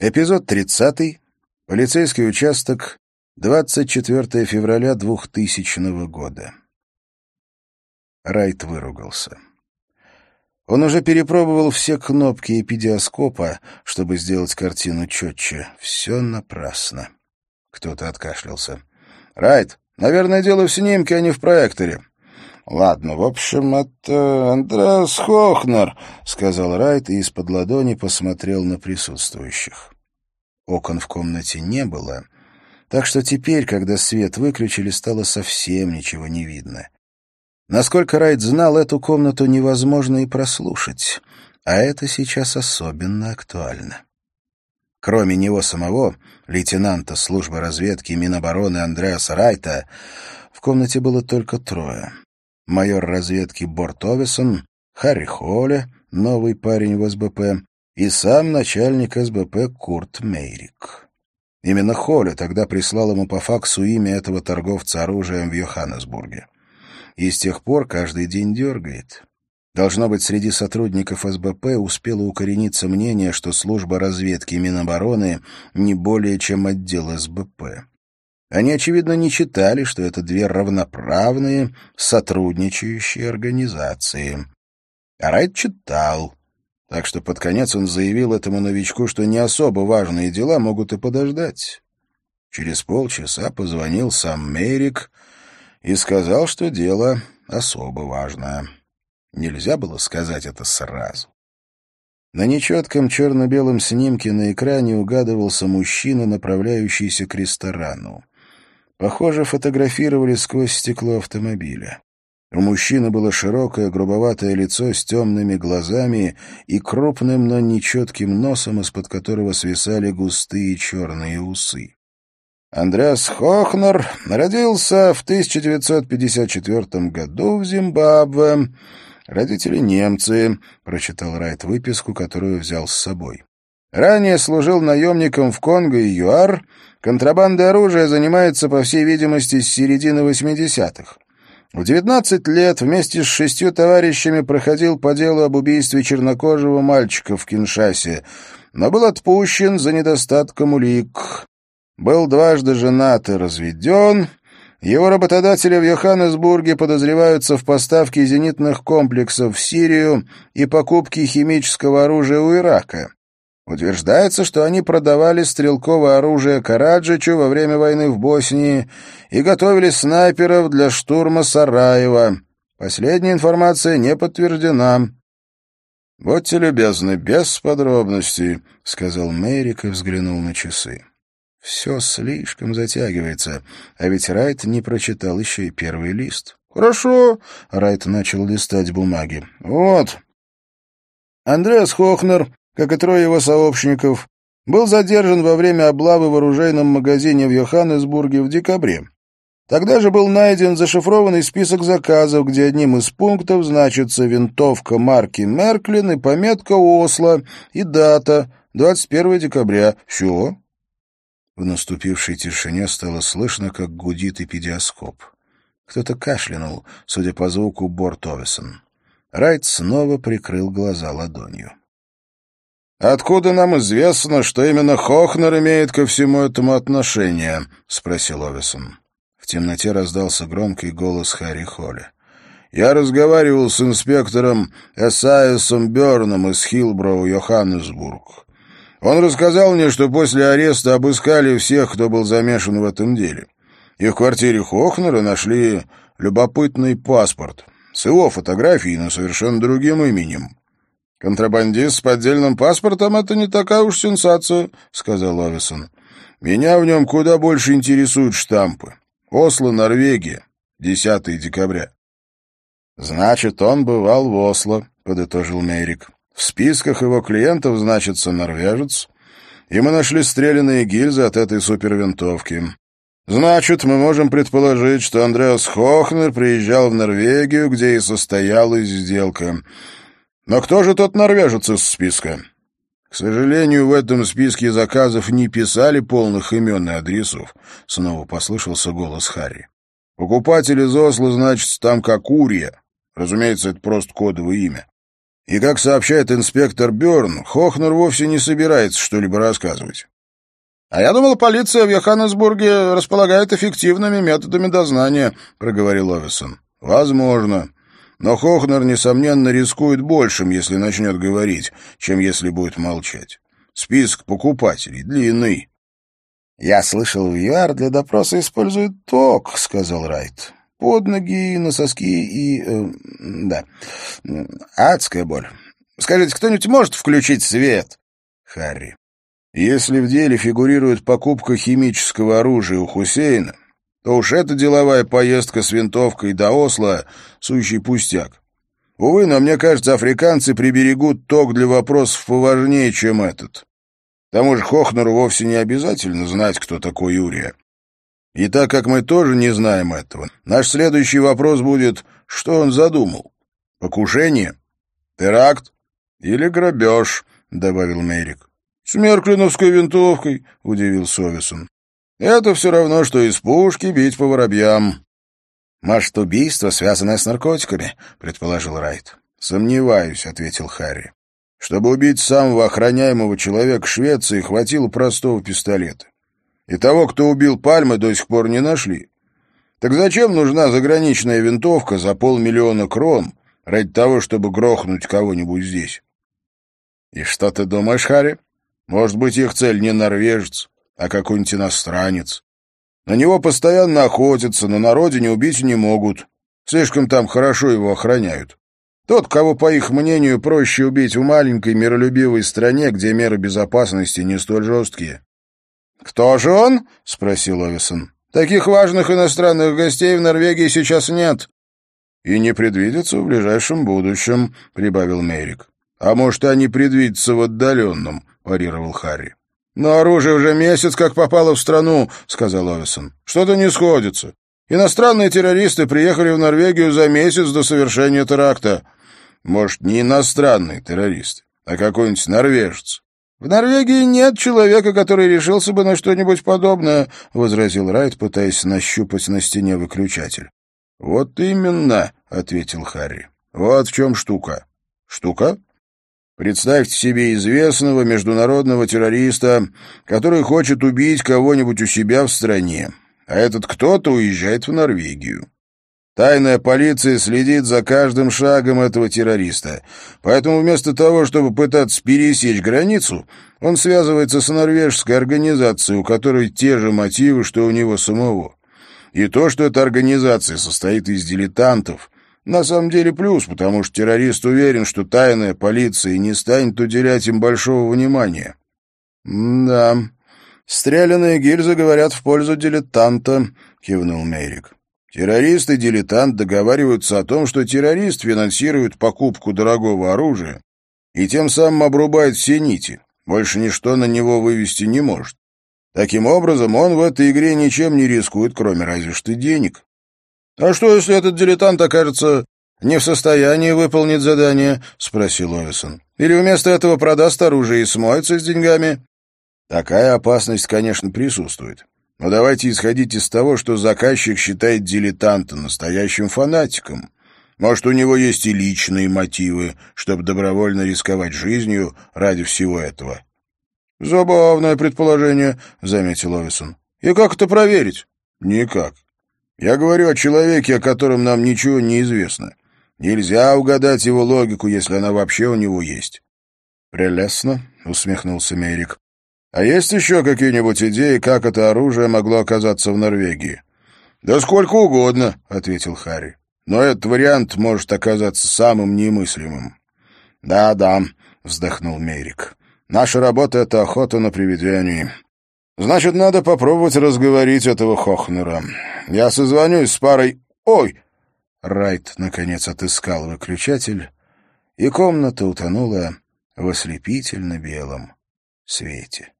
Эпизод 30. Полицейский участок. 24 февраля 2000 года. Райт выругался. Он уже перепробовал все кнопки эпидиоскопа, чтобы сделать картину четче. Все напрасно. Кто-то откашлялся. «Райт, наверное, дело в снимке, а не в проекторе». «Ладно, в общем, это Андреас Хохнер», — сказал Райт и из-под ладони посмотрел на присутствующих. Окон в комнате не было, так что теперь, когда свет выключили, стало совсем ничего не видно. Насколько Райт знал, эту комнату невозможно и прослушать, а это сейчас особенно актуально. Кроме него самого, лейтенанта службы разведки Минобороны Андреаса Райта, в комнате было только трое майор разведки Борт Овесон, Харри Холле, новый парень в СБП, и сам начальник СБП Курт Мейрик. Именно Холле тогда прислал ему по факсу имя этого торговца оружием в Йоханнесбурге. И с тех пор каждый день дергает. Должно быть, среди сотрудников СБП успело укорениться мнение, что служба разведки Минобороны не более чем отдел СБП. Они, очевидно, не читали, что это две равноправные, сотрудничающие организации. А Райт читал. Так что под конец он заявил этому новичку, что не особо важные дела могут и подождать. Через полчаса позвонил сам Мерик и сказал, что дело особо важное. Нельзя было сказать это сразу. На нечетком черно-белом снимке на экране угадывался мужчина, направляющийся к ресторану. Похоже, фотографировали сквозь стекло автомобиля. У мужчины было широкое, грубоватое лицо с темными глазами и крупным, но нечетким носом, из-под которого свисали густые черные усы. Андреас Хохнер родился в 1954 году в Зимбабве. Родители немцы, прочитал Райт выписку, которую взял с собой. Ранее служил наемником в Конго и ЮАР, контрабандой оружия занимается, по всей видимости, с середины 80-х. В 19 лет вместе с шестью товарищами проходил по делу об убийстве чернокожего мальчика в Киншасе, но был отпущен за недостатком улик. Был дважды женат и разведен. Его работодатели в Йоханнесбурге подозреваются в поставке зенитных комплексов в Сирию и покупке химического оружия у Ирака. Утверждается, что они продавали стрелковое оружие Караджичу во время войны в Боснии и готовили снайперов для штурма Сараева. Последняя информация не подтверждена. «Будьте любезны, без подробностей», — сказал Мэрик и взглянул на часы. «Все слишком затягивается, а ведь Райт не прочитал еще и первый лист». «Хорошо», — Райт начал листать бумаги. «Вот». Андреас Хохнер как и трое его сообщников, был задержан во время облавы в оружейном магазине в Йоханнесбурге в декабре. Тогда же был найден зашифрованный список заказов, где одним из пунктов значится винтовка марки Мерклин и пометка Осло и дата 21 декабря. Все. В наступившей тишине стало слышно, как гудит эпидиоскоп. Кто-то кашлянул, судя по звуку, Борт Овесон. Райт снова прикрыл глаза ладонью. «Откуда нам известно, что именно Хохнер имеет ко всему этому отношение?» — спросил Овесон. В темноте раздался громкий голос Харри Холли. «Я разговаривал с инспектором Эсайесом Берном из Хилброу, Йоханнесбург. Он рассказал мне, что после ареста обыскали всех, кто был замешан в этом деле. И в квартире Хохнера нашли любопытный паспорт с его фотографией, но совершенно другим именем. «Контрабандист с поддельным паспортом — это не такая уж сенсация», — сказал Овесон. «Меня в нем куда больше интересуют штампы. Осло, Норвегия, 10 декабря». «Значит, он бывал в Осло», — подытожил Мейрик. «В списках его клиентов значится норвежец, и мы нашли стрелянные гильзы от этой супервинтовки. Значит, мы можем предположить, что Андреас Хохнер приезжал в Норвегию, где и состоялась сделка». Но кто же тот норвежец из списка? К сожалению, в этом списке заказов не писали полных имен и адресов. Снова послышался голос Харри. Покупатель из Осло значит там как Урия. Разумеется, это просто кодовое имя. И, как сообщает инспектор Бёрн, Хохнер вовсе не собирается что-либо рассказывать. — А я думал, полиция в Йоханнесбурге располагает эффективными методами дознания, — проговорил Овесон. — Возможно. Но Хохнер, несомненно, рискует большим, если начнет говорить, чем если будет молчать. Список покупателей длинный. — Я слышал, в ЮАР для допроса используют ток, — сказал Райт. Под ноги, на соски и... Э, да, адская боль. Скажите, кто-нибудь может включить свет? Харри. Если в деле фигурирует покупка химического оружия у Хусейна, то уж эта деловая поездка с винтовкой до Осло — сущий пустяк. Увы, но мне кажется, африканцы приберегут ток для вопросов поважнее, чем этот. К тому же Хохнеру вовсе не обязательно знать, кто такой Юрия. И так как мы тоже не знаем этого, наш следующий вопрос будет, что он задумал? Покушение? Теракт? Или грабеж? — добавил Мерик. — С мерклиновской винтовкой, — удивился Овисон. — Это все равно, что из пушки бить по воробьям. — Может, убийство, связанное с наркотиками? — предположил Райт. — Сомневаюсь, — ответил Харри. Чтобы убить самого охраняемого человека Швеции, хватило простого пистолета. И того, кто убил Пальмы, до сих пор не нашли. Так зачем нужна заграничная винтовка за полмиллиона крон ради того, чтобы грохнуть кого-нибудь здесь? И что ты думаешь, Харри? Может быть, их цель не норвежец, а какой-нибудь иностранец. На него постоянно охотятся, но на родине убить не могут. Слишком там хорошо его охраняют. Тот, кого, по их мнению, проще убить в маленькой миролюбивой стране, где меры безопасности не столь жесткие. «Кто же он?» — спросил Овисон. «Таких важных иностранных гостей в Норвегии сейчас нет». «И не предвидится в ближайшем будущем», — прибавил Мерик. «А может, они предвидятся в отдаленном», — парировал Харри. «Но оружие уже месяц как попало в страну», — сказал Овисон. «Что-то не сходится. Иностранные террористы приехали в Норвегию за месяц до совершения теракта. Может, не иностранные террористы, а какой-нибудь норвежец. «В Норвегии нет человека, который решился бы на что-нибудь подобное», — возразил Райт, пытаясь нащупать на стене выключатель. «Вот именно», — ответил Харри. «Вот в чем штука». «Штука?» Представьте себе известного международного террориста, который хочет убить кого-нибудь у себя в стране, а этот кто-то уезжает в Норвегию. Тайная полиция следит за каждым шагом этого террориста. Поэтому вместо того, чтобы пытаться пересечь границу, он связывается с норвежской организацией, у которой те же мотивы, что у него самого. И то, что эта организация состоит из дилетантов, на самом деле плюс, потому что террорист уверен, что тайная полиция не станет уделять им большого внимания. «Да, стрелянные гильзы говорят в пользу дилетанта», — кивнул Мейрик. Террорист и дилетант договариваются о том, что террорист финансирует покупку дорогого оружия и тем самым обрубает все нити. Больше ничто на него вывести не может. Таким образом, он в этой игре ничем не рискует, кроме разве что денег. «А что, если этот дилетант окажется не в состоянии выполнить задание?» — спросил Овисон. «Или вместо этого продаст оружие и смоется с деньгами?» Такая опасность, конечно, присутствует. Но давайте исходить из того, что заказчик считает дилетанта настоящим фанатиком. Может, у него есть и личные мотивы, чтобы добровольно рисковать жизнью ради всего этого. — Забавное предположение, — заметил Овисон. — И как это проверить? — Никак. Я говорю о человеке, о котором нам ничего не известно. Нельзя угадать его логику, если она вообще у него есть. — Прелестно, — усмехнулся Мерик. А есть еще какие-нибудь идеи, как это оружие могло оказаться в Норвегии? Да сколько угодно, ответил Харри. Но этот вариант может оказаться самым немыслимым. Да-да, вздохнул Мерик. Наша работа — это охота на привидений. Значит, надо попробовать разговорить этого Хохнера. Я созвонюсь с парой... Ой! Райт, наконец, отыскал выключатель, и комната утонула в ослепительно белом свете.